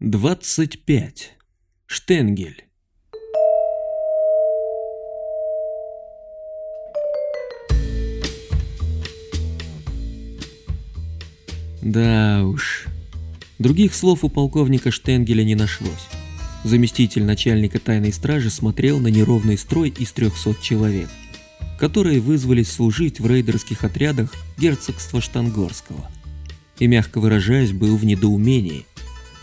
25. Штенгель. Да уж. Других слов у полковника Штенгеля не нашлось. Заместитель начальника тайной стражи смотрел на неровный строй из 300 человек, которые вызвались служить в рейдерских отрядах герцогства Штангорского. И, мягко выражаясь, был в недоумении,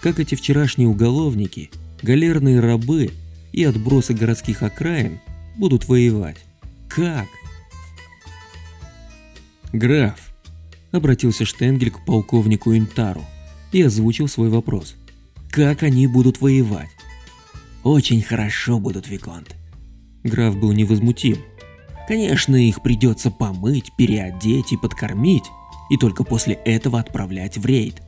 как эти вчерашние уголовники, галерные рабы и отбросы городских окраин будут воевать. Как? Граф, обратился Штенгель к полковнику Интару и озвучил свой вопрос. Как они будут воевать? Очень хорошо будут, Виконт. Граф был невозмутим. Конечно, их придется помыть, переодеть и подкормить, и только после этого отправлять в рейд.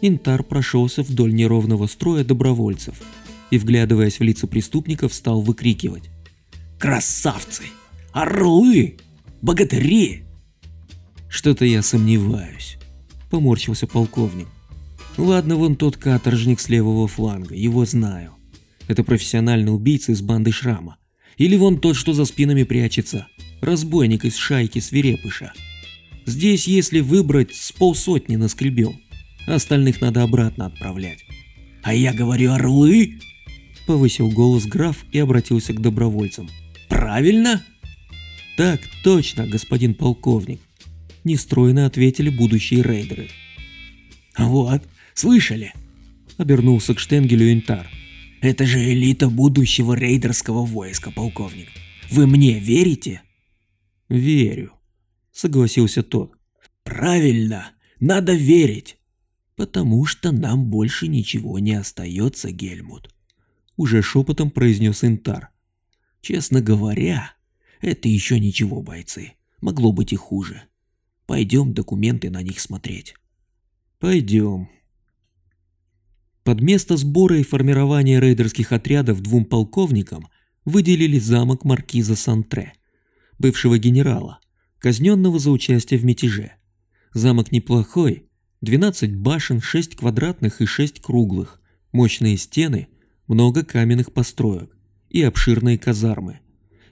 Интар прошелся вдоль неровного строя добровольцев и, вглядываясь в лица преступников, стал выкрикивать. «Красавцы! Орлы! Богатыри!» «Что-то я сомневаюсь», — поморщился полковник. «Ладно, вон тот каторжник с левого фланга, его знаю. Это профессиональный убийца из банды Шрама. Или вон тот, что за спинами прячется, разбойник из шайки свирепыша. Здесь, если выбрать, с полсотни наскребем, а остальных надо обратно отправлять. А я говорю орлы? Повысил голос граф и обратился к добровольцам. Правильно? Так точно, господин полковник. Нестройно ответили будущие рейдеры. Вот, слышали? Обернулся к Штенгелю Интар. Это же элита будущего рейдерского войска, полковник. Вы мне верите? Верю, согласился тот. Правильно, надо верить. Потому что нам больше ничего не остается, Гельмут. Уже шепотом произнес Интар. Честно говоря, это еще ничего, бойцы. Могло быть и хуже. Пойдем документы на них смотреть. Пойдем. Под место сбора и формирования рейдерских отрядов двум полковникам выделили замок маркиза Сантре, бывшего генерала, казненного за участие в мятеже. Замок неплохой, 12 башен, 6 квадратных и 6 круглых, мощные стены, много каменных построек и обширные казармы.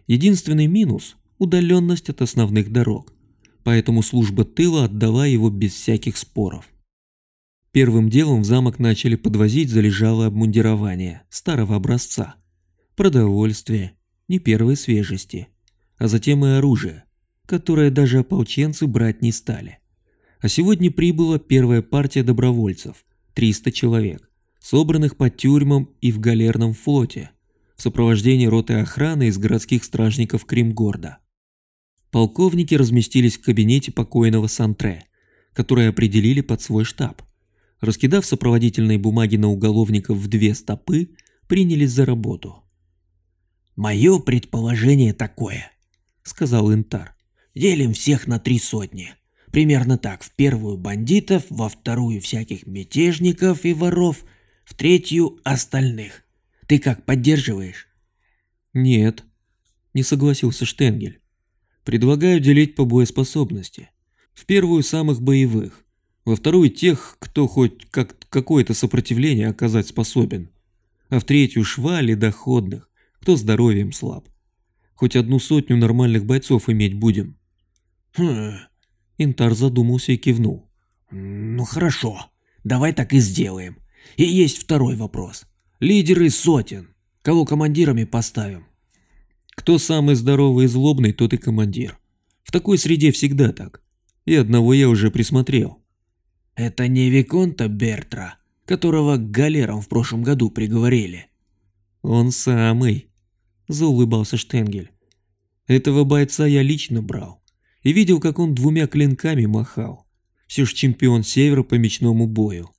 Единственный минус – удаленность от основных дорог, поэтому служба тыла отдала его без всяких споров. Первым делом в замок начали подвозить залежалое обмундирование старого образца, продовольствие, не первой свежести, а затем и оружие, которое даже ополченцы брать не стали. А сегодня прибыла первая партия добровольцев, 300 человек, собранных по тюрьмам и в галерном флоте, в сопровождении роты охраны из городских стражников Кримгорда. Полковники разместились в кабинете покойного Сантре, который определили под свой штаб – раскидав сопроводительные бумаги на уголовников в две стопы, принялись за работу. «Мое предположение такое», — сказал Интар. «Делим всех на три сотни. Примерно так. В первую бандитов, во вторую всяких мятежников и воров, в третью остальных. Ты как, поддерживаешь?» «Нет», — не согласился Штенгель. «Предлагаю делить по боеспособности. В первую самых боевых, во вторую тех, кто хоть как какое-то сопротивление оказать способен, а в третью швали доходных, кто здоровьем слаб. Хоть одну сотню нормальных бойцов иметь будем. Хм. Интар задумался и кивнул. Ну хорошо, давай так и сделаем. И есть второй вопрос. Лидеры сотен. Кого командирами поставим? Кто самый здоровый и злобный, тот и командир. В такой среде всегда так. И одного я уже присмотрел. Это не Виконта Бертра, которого к галерам в прошлом году приговорили. Он самый, заулыбался Штенгель. Этого бойца я лично брал и видел, как он двумя клинками махал. Все ж чемпион Севера по мечному бою.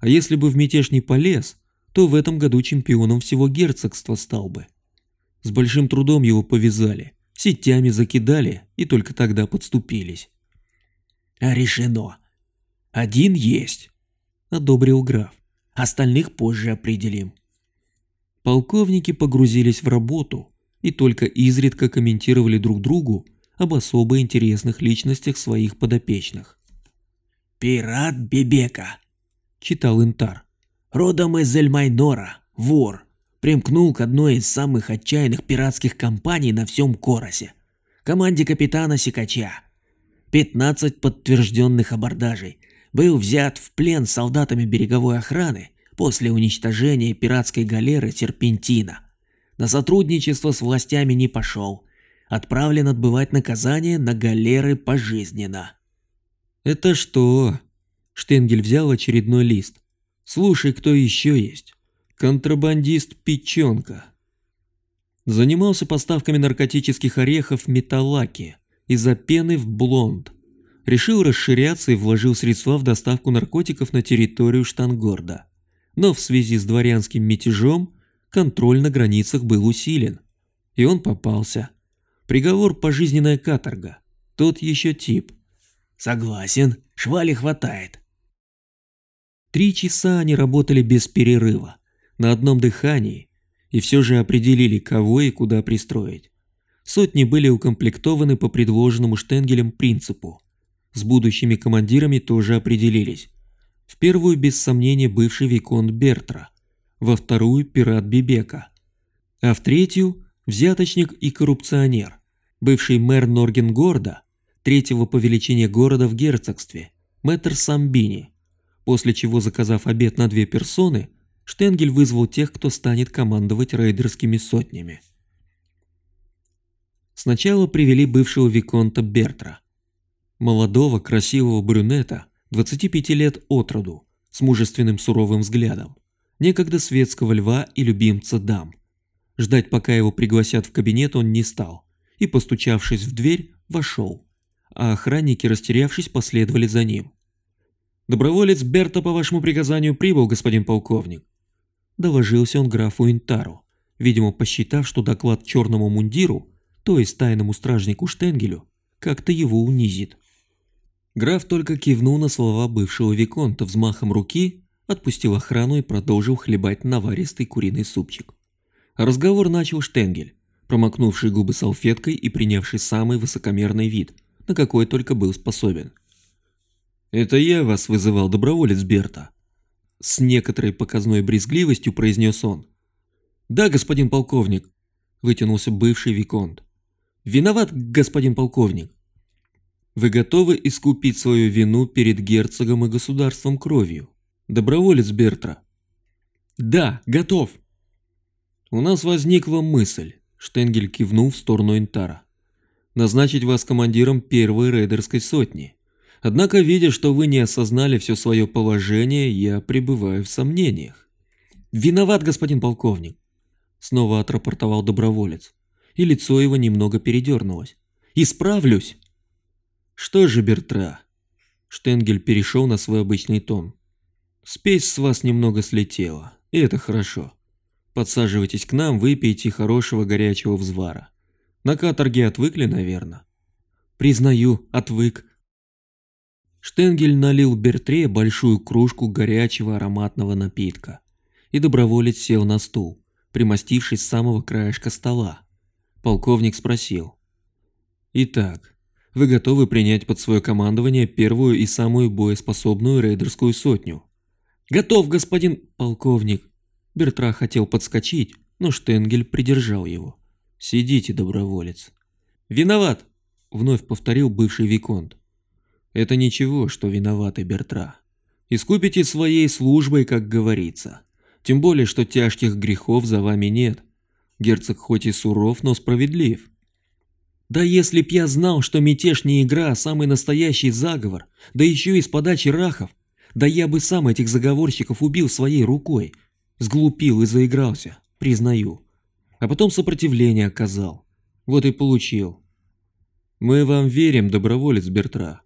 А если бы в мятеж не полез, то в этом году чемпионом всего герцогства стал бы. С большим трудом его повязали, сетями закидали и только тогда подступились. А решено. Один есть, одобрил граф. Остальных позже определим. Полковники погрузились в работу и только изредка комментировали друг другу об особо интересных личностях своих подопечных. «Пират Бебека», — читал Интар. Родом из Эльмайнора, вор. Примкнул к одной из самых отчаянных пиратских компаний на всем Коросе. Команде капитана Сикача. 15 подтвержденных абордажей. Был взят в плен солдатами береговой охраны после уничтожения пиратской галеры Серпентина. На сотрудничество с властями не пошел. Отправлен отбывать наказание на галеры пожизненно. Это что? Штенгель взял очередной лист. Слушай, кто еще есть. Контрабандист Печенка. Занимался поставками наркотических орехов Металлаки из-за пены в блонд. Решил расширяться и вложил средства в доставку наркотиков на территорию Штангорда. Но в связи с дворянским мятежом контроль на границах был усилен. И он попался. Приговор пожизненная каторга. Тот еще тип. Согласен, швали хватает. Три часа они работали без перерыва, на одном дыхании, и все же определили, кого и куда пристроить. Сотни были укомплектованы по предложенному Штенгелем принципу. С будущими командирами тоже определились. В первую, без сомнения, бывший Виконт Бертра, во вторую – пират Бибека, а в третью – взяточник и коррупционер, бывший мэр Норгенгорда, третьего по величине города в герцогстве, мэтр Самбини – после чего, заказав обед на две персоны, Штенгель вызвал тех, кто станет командовать рейдерскими сотнями. Сначала привели бывшего Виконта Бертра. Молодого, красивого брюнета, 25 лет от роду, с мужественным суровым взглядом, некогда светского льва и любимца дам. Ждать, пока его пригласят в кабинет, он не стал, и, постучавшись в дверь, вошел, а охранники, растерявшись, последовали за ним. «Доброволец Берта по вашему приказанию прибыл, господин полковник». Доложился он графу Интару, видимо посчитав, что доклад черному мундиру, то есть тайному стражнику Штенгелю, как-то его унизит. Граф только кивнул на слова бывшего Виконта взмахом руки, отпустил охрану и продолжил хлебать наваристый куриный супчик. Разговор начал Штенгель, промокнувший губы салфеткой и принявший самый высокомерный вид, на какой только был способен – «Это я вас вызывал, доброволец Берта», — с некоторой показной брезгливостью произнес он. «Да, господин полковник», — вытянулся бывший Виконт. «Виноват, господин полковник». «Вы готовы искупить свою вину перед герцогом и государством кровью, доброволец Бертра?» «Да, готов». «У нас возникла мысль», — Штенгель кивнул в сторону Интара. «Назначить вас командиром первой рейдерской сотни». Однако, видя, что вы не осознали все свое положение, я пребываю в сомнениях. «Виноват, господин полковник», — снова отрапортовал доброволец, и лицо его немного передернулось. «Исправлюсь!» «Что же, Бертра?» Штенгель перешел на свой обычный тон. «Спесь с вас немного слетела, и это хорошо. Подсаживайтесь к нам, выпейте хорошего горячего взвара. На каторге отвыкли, наверное?» «Признаю, отвык», Штенгель налил Бертре большую кружку горячего ароматного напитка, и доброволец сел на стул, примостившись с самого краешка стола. Полковник спросил. «Итак, вы готовы принять под свое командование первую и самую боеспособную рейдерскую сотню?» «Готов, господин полковник!» Бертра хотел подскочить, но Штенгель придержал его. «Сидите, доброволец». «Виноват!» — вновь повторил бывший Виконт. Это ничего, что виноваты Бертра. Искупите своей службой, как говорится. Тем более, что тяжких грехов за вами нет. Герцог хоть и суров, но справедлив. Да если б я знал, что мятеж не игра, а самый настоящий заговор, да еще и с подачи рахов, да я бы сам этих заговорщиков убил своей рукой. Сглупил и заигрался, признаю. А потом сопротивление оказал. Вот и получил. Мы вам верим, доброволец Бертра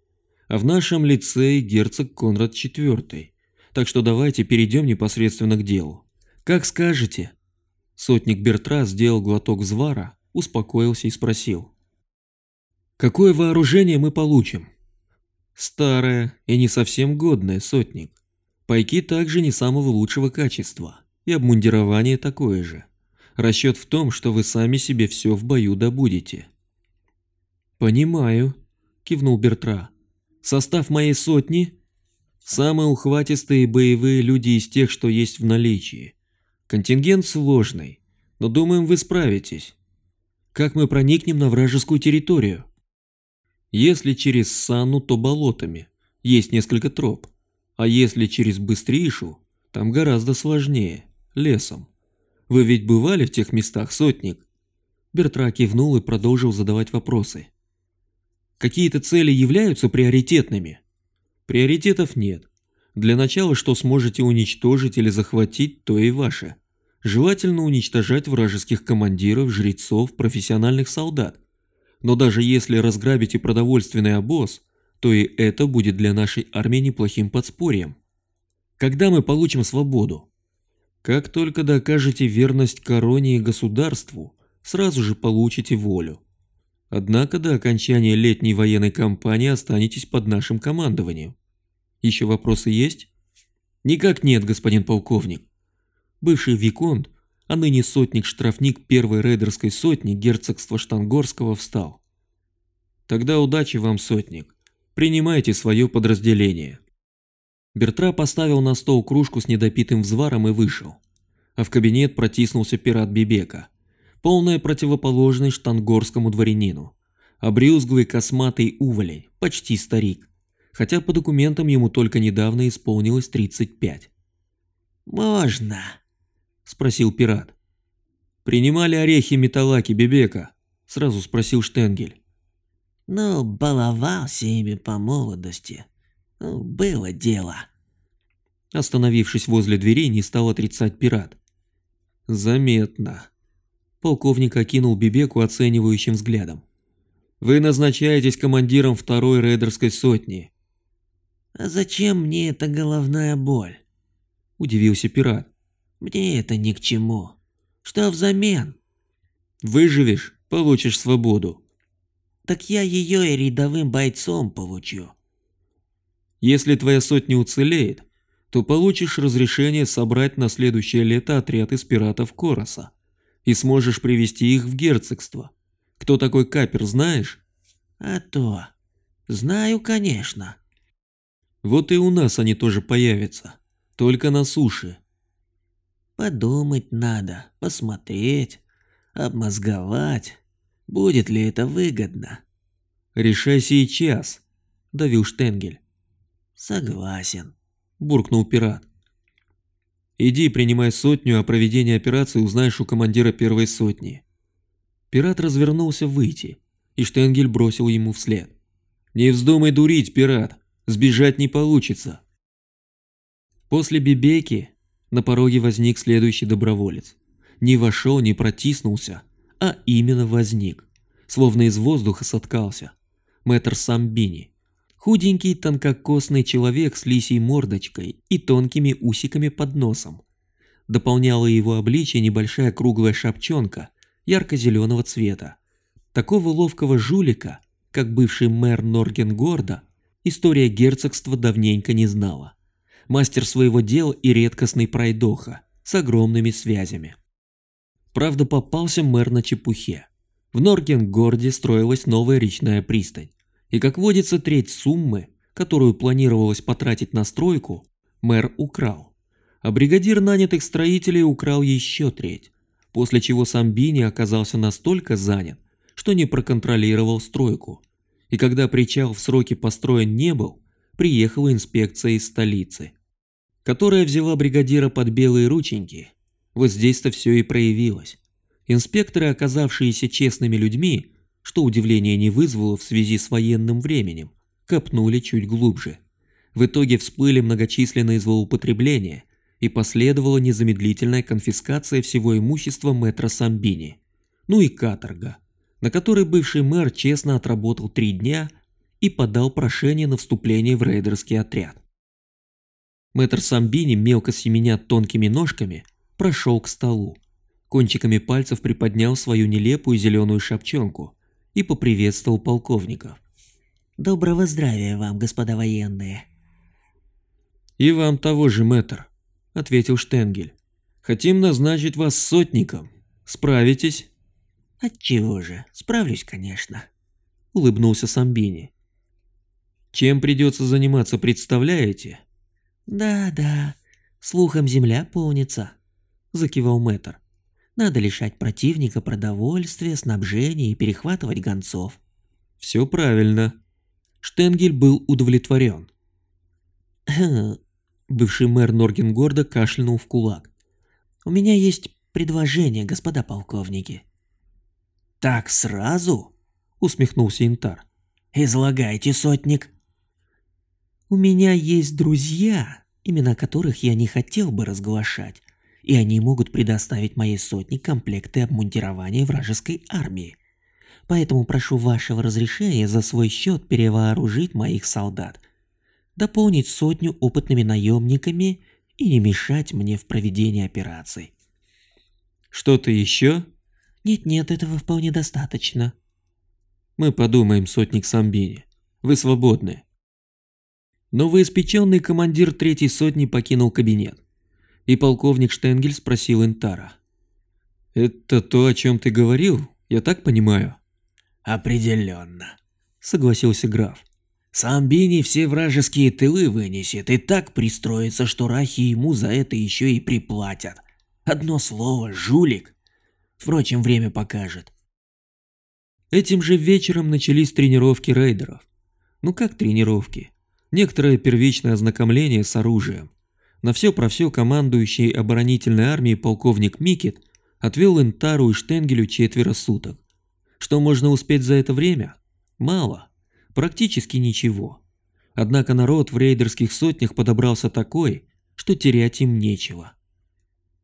а в нашем лице герцог Конрад IV. Так что давайте перейдем непосредственно к делу. Как скажете. Сотник Бертра сделал глоток звара, успокоился и спросил. Какое вооружение мы получим? Старое и не совсем годное, сотник. Пайки также не самого лучшего качества, и обмундирование такое же. Расчет в том, что вы сами себе все в бою добудете. «Понимаю», – кивнул Бертра. Состав моей сотни Самые ухватистые боевые люди из тех, что есть в наличии. Контингент сложный, но думаем, вы справитесь. Как мы проникнем на вражескую территорию? Если через Санну, то болотами. Есть несколько троп. А если через Быстришу, там гораздо сложнее, лесом. Вы ведь бывали в тех местах, сотник? Бертра кивнул и продолжил задавать вопросы. Какие-то цели являются приоритетными? Приоритетов нет. Для начала, что сможете уничтожить или захватить, то и ваше. Желательно уничтожать вражеских командиров, жрецов, профессиональных солдат. Но даже если разграбите продовольственный обоз, то и это будет для нашей армии неплохим подспорьем. Когда мы получим свободу? Как только докажете верность короне и государству, сразу же получите волю. Однако до окончания летней военной кампании останетесь под нашим командованием. Еще вопросы есть? Никак нет, господин полковник. Бывший виконт, а ныне сотник-штрафник первой рейдерской сотни герцогства Штангорского встал. Тогда удачи вам, сотник. Принимайте свое подразделение. Бертра поставил на стол кружку с недопитым взваром и вышел. А в кабинет протиснулся пират Бибека. Полная противоположность штангорскому дворянину. Обрюзглый косматый уволень, почти старик. Хотя по документам ему только недавно исполнилось 35. «Можно?» – спросил пират. «Принимали орехи металлаки Бибека?» – сразу спросил Штенгель. Ну, баловался ими по молодости. Было дело. Остановившись возле дверей, не стал отрицать пират. Заметно. Полковник окинул Бибеку оценивающим взглядом. Вы назначаетесь командиром второй рейдерской сотни. А зачем мне эта головная боль? Удивился пират. Мне это ни к чему. Что взамен? Выживешь, получишь свободу так я ее и рядовым бойцом получу. Если твоя сотня уцелеет, то получишь разрешение собрать на следующее лето отряд из пиратов Короса и сможешь привести их в герцогство. Кто такой Капер, знаешь? А то. Знаю, конечно. Вот и у нас они тоже появятся, только на суше. Подумать надо, посмотреть, обмозговать. Будет ли это выгодно? Решай сейчас, давил Штенгель. Согласен, буркнул пират. Иди, принимай сотню, о проведении операции узнаешь у командира первой сотни. Пират развернулся выйти, и Штенгель бросил ему вслед. Не вздумай дурить, пират, сбежать не получится. После Бибеки на пороге возник следующий доброволец. Не вошел, не протиснулся, а именно возник, словно из воздуха соткался. Мэтр Самбини. Худенький тонкокосный человек с лисьей мордочкой и тонкими усиками под носом. Дополняла его обличие небольшая круглая шапчонка ярко-зеленого цвета. Такого ловкого жулика, как бывший мэр Норгенгорда, история герцогства давненько не знала. Мастер своего дела и редкостный пройдоха с огромными связями. Правда, попался мэр на чепухе. В Норгенгорде строилась новая речная пристань. И как водится, треть суммы, которую планировалось потратить на стройку, мэр украл. А бригадир нанятых строителей украл еще треть, после чего сам Бини оказался настолько занят, что не проконтролировал стройку. И когда причал в сроки построен не был, приехала инспекция из столицы, которая взяла бригадира под белые рученьки вот здесь-то все и проявилось. Инспекторы, оказавшиеся честными людьми, что удивление не вызвало в связи с военным временем, копнули чуть глубже. В итоге всплыли многочисленные злоупотребления и последовала незамедлительная конфискация всего имущества мэтра Самбини. Ну и каторга, на которой бывший мэр честно отработал три дня и подал прошение на вступление в рейдерский отряд. Мэтр Самбини, мелко семеня тонкими ножками, прошел к столу. Кончиками пальцев приподнял свою нелепую зеленую шапчонку и поприветствовал полковников. «Доброго здравия вам, господа военные!» «И вам того же, мэтр», — ответил Штенгель. «Хотим назначить вас сотником. Справитесь?» «Отчего же? Справлюсь, конечно», — улыбнулся Самбини. «Чем придется заниматься, представляете?» «Да-да, слухом земля полнится», — закивал мэтр. «Надо лишать противника продовольствия, снабжения и перехватывать гонцов». «Все правильно». Штенгель был удовлетворен. «Хм...» Бывший мэр Норгенгорда кашлянул в кулак. «У меня есть предложение, господа полковники». «Так сразу?» — усмехнулся Интар. «Излагайте, сотник». «У меня есть друзья, имена которых я не хотел бы разглашать, и они могут предоставить моей сотне комплекты обмундирования вражеской армии. Поэтому прошу вашего разрешения за свой счет перевооружить моих солдат, дополнить сотню опытными наемниками и не мешать мне в проведении операций». «Что-то еще?» Нет-нет, этого вполне достаточно. Мы подумаем, сотник Самбини. Вы свободны. Новоиспеченный командир третьей сотни покинул кабинет. И полковник Штенгель спросил Интара. «Это то, о чем ты говорил, я так понимаю?» «Определенно», — согласился граф. «Самбини все вражеские тылы вынесет и так пристроится, что рахи ему за это еще и приплатят. Одно слово — жулик. Впрочем, время покажет. Этим же вечером начались тренировки рейдеров. Ну как тренировки? Некоторое первичное ознакомление с оружием. На все про все командующий оборонительной армией полковник Микет отвел Интару и Штенгелю четверо суток. Что можно успеть за это время? Мало. Практически ничего. Однако народ в рейдерских сотнях подобрался такой, что терять им нечего.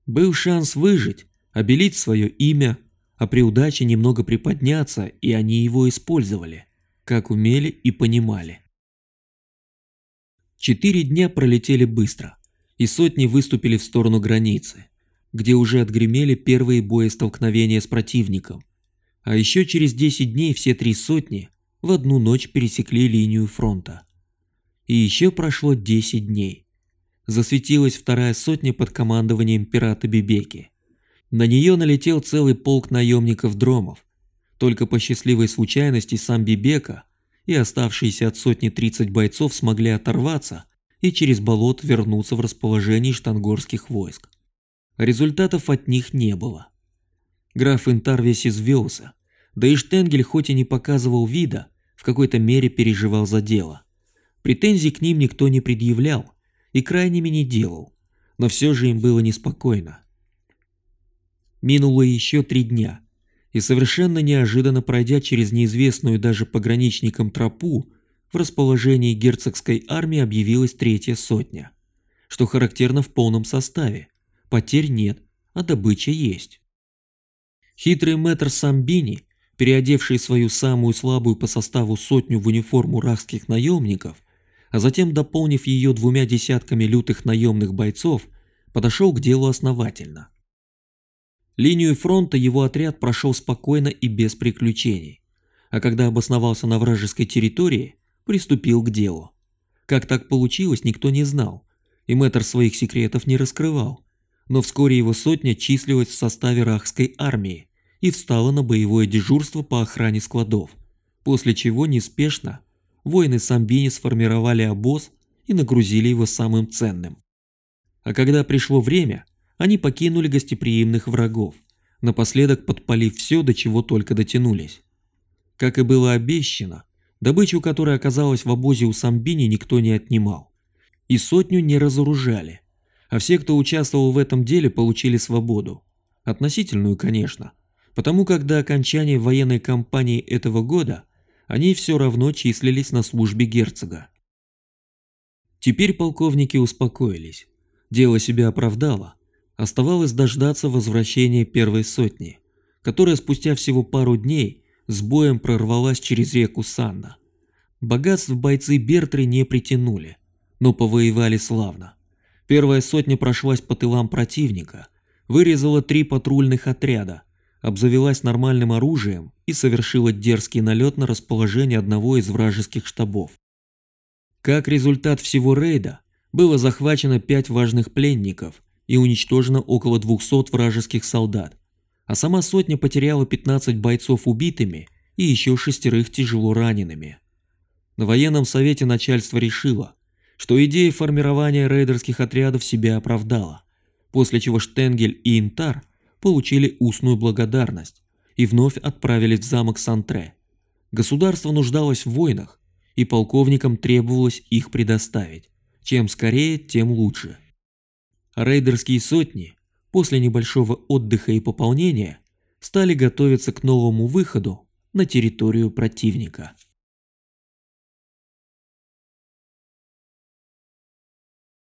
Был шанс выжить, обелить свое имя, а при удаче немного приподняться, и они его использовали, как умели и понимали. Четыре дня пролетели быстро, и сотни выступили в сторону границы, где уже отгремели первые боестолкновения с противником. А еще через 10 дней все три сотни в одну ночь пересекли линию фронта. И еще прошло 10 дней. Засветилась вторая сотня под командованием пирата Бибеки. На нее налетел целый полк наемников-дромов. Только по счастливой случайности сам Бибека и оставшиеся от сотни 30 бойцов смогли оторваться и через болот вернуться в расположение штангорских войск. Результатов от них не было. Граф Интар весь извелся, да и Штенгель хоть и не показывал вида, в какой-то мере переживал за дело. Претензий к ним никто не предъявлял и крайними не делал, но все же им было неспокойно. Минуло еще три дня, и совершенно неожиданно пройдя через неизвестную даже пограничникам тропу, в расположении герцогской армии объявилась третья сотня, что характерно в полном составе. Потерь нет, а добыча есть. Хитрый мэтр Самбини, переодевший свою самую слабую по составу сотню в униформу рахских наемников, а затем дополнив ее двумя десятками лютых наемных бойцов, подошел к делу основательно – Линию фронта его отряд прошел спокойно и без приключений, а когда обосновался на вражеской территории, приступил к делу. Как так получилось, никто не знал, и мэтр своих секретов не раскрывал, но вскоре его сотня числилась в составе рахской армии и встала на боевое дежурство по охране складов, после чего неспешно воины Самбини сформировали обоз и нагрузили его самым ценным. А когда пришло время, они покинули гостеприимных врагов, напоследок подпалив все, до чего только дотянулись. Как и было обещано, добычу, которая оказалась в обозе у Самбини, никто не отнимал. И сотню не разоружали. А все, кто участвовал в этом деле, получили свободу. Относительную, конечно. Потому как до окончания военной кампании этого года они все равно числились на службе герцога. Теперь полковники успокоились. Дело себя оправдало, Оставалось дождаться возвращения первой сотни, которая спустя всего пару дней с боем прорвалась через реку Санна. Богатств бойцы Бертры не притянули, но повоевали славно. Первая сотня прошлась по тылам противника, вырезала три патрульных отряда, обзавелась нормальным оружием и совершила дерзкий налет на расположение одного из вражеских штабов. Как результат всего рейда было захвачено пять важных пленников и уничтожено около 200 вражеских солдат, а сама сотня потеряла 15 бойцов убитыми и еще шестерых тяжело ранеными. На военном совете начальство решило, что идея формирования рейдерских отрядов себя оправдала, после чего Штенгель и Интар получили устную благодарность и вновь отправились в замок Сантре. Государство нуждалось в войнах, и полковникам требовалось их предоставить. Чем скорее, тем лучше. Рейдерские сотни после небольшого отдыха и пополнения стали готовиться к новому выходу на территорию противника.